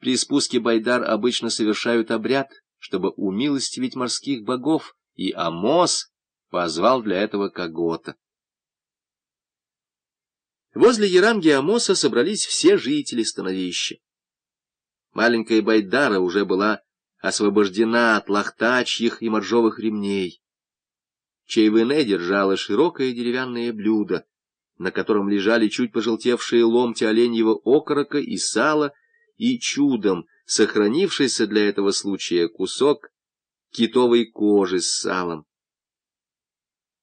При спуске Байдар обычно совершают обряд, чтобы умилостивить морских богов, и Амос позвал для этого Когота. Возле Яранги Амоса собрались все жители становища. Маленькая Байдара уже была освобождена от лохтачьих и моржовых ремней. Чайвене держала широкое деревянное блюдо, на котором лежали чуть пожелтевшие ломти оленьего окорока и сала, и чудом сохранившийся для этого случая кусок китовой кожи с салом.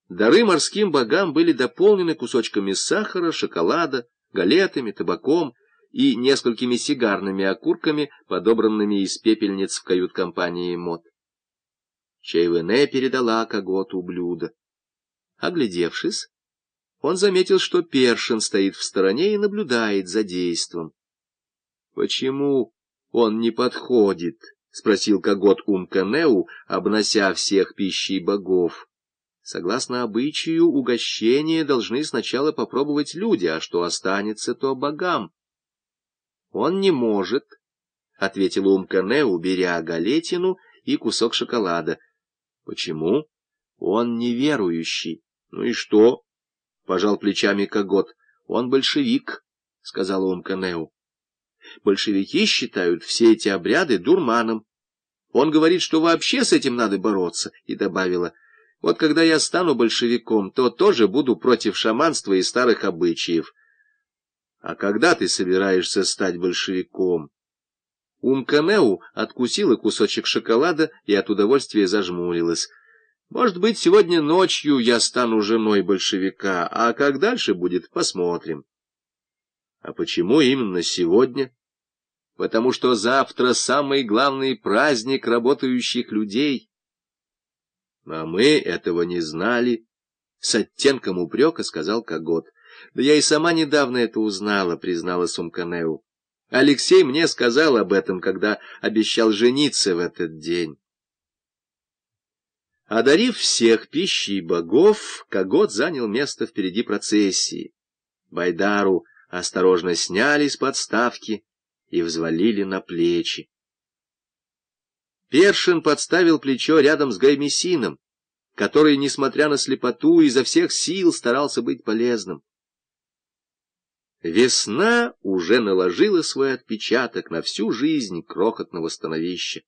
Дары морским богам были дополнены кусочками сахара, шоколада, галетами, табаком и несколькими сигарными окурками, подобранными из пепельниц в кают-компании МОД. Чайвене передала Каготу блюдо. Оглядевшись, он заметил, что Першин стоит в стороне и наблюдает за действом. — Почему он не подходит? — спросил Когот Умканеу, обнося всех пищей богов. Согласно обычаю, угощение должны сначала попробовать люди, а что останется, то богам. — Он не может, — ответил Умканеу, беря галетину и кусок шоколада. — Почему? — Он неверующий. — Ну и что? — пожал плечами Когот. — Он большевик, — сказал Умканеу. Большевики считают все эти обряды дурманом. Он говорит, что вообще с этим надо бороться, и добавила — вот когда я стану большевиком, то тоже буду против шаманства и старых обычаев. А когда ты собираешься стать большевиком? Умканеу откусила кусочек шоколада и от удовольствия зажмурилась. Может быть, сегодня ночью я стану женой большевика, а как дальше будет, посмотрим. А почему именно сегодня? Потому что завтра самый главный праздник работающих людей — а мы этого не знали. С оттенком упрека сказал Когот. Да я и сама недавно это узнала, признала Сумканеу. Алексей мне сказал об этом, когда обещал жениться в этот день. Одарив всех пищей богов, Когот занял место впереди процессии. Байдару осторожно сняли с подставки и взвалили на плечи. Першин подставил плечо рядом с Гаймесином, который, несмотря на слепоту, изо всех сил старался быть полезным. Весна уже наложила свой отпечаток на всю жизнь крохотного становища.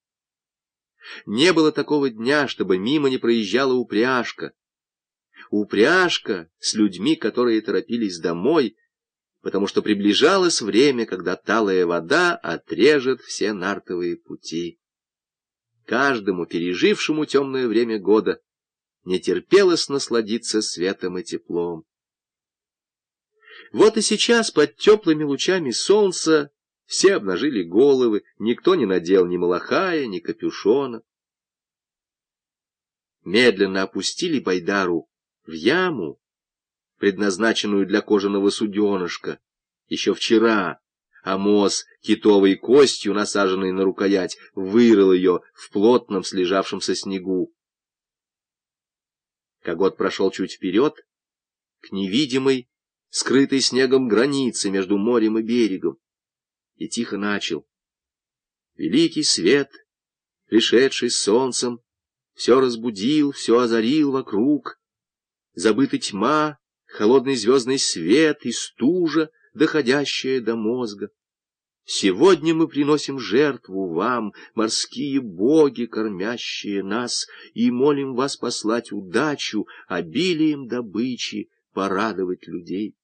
Не было такого дня, чтобы мимо не проезжала упряжка. Упряжка с людьми, которые торопились домой, потому что приближалось время, когда талая вода отрежет все нартовые пути каждому пережившему темное время года не терпелось насладиться светом и теплом. Вот и сейчас под теплыми лучами солнца все обнажили головы, никто не надел ни малахая, ни капюшона. Медленно опустили Байдару в яму, предназначенную для кожаного суденышка, еще вчера, Амос, китовой костью, насаженной на рукоять, вырыл ее в плотном слежавшемся снегу. Когот прошел чуть вперед, к невидимой, скрытой снегом границе между морем и берегом, и тихо начал. Великий свет, пришедший с солнцем, все разбудил, все озарил вокруг. Забыта тьма, холодный звездный свет и стужа, доходящая до мозга. Сегодня мы приносим жертву вам, морские боги, кормящие нас, и молим вас послать удачу, обилием добычи, порадовать людей.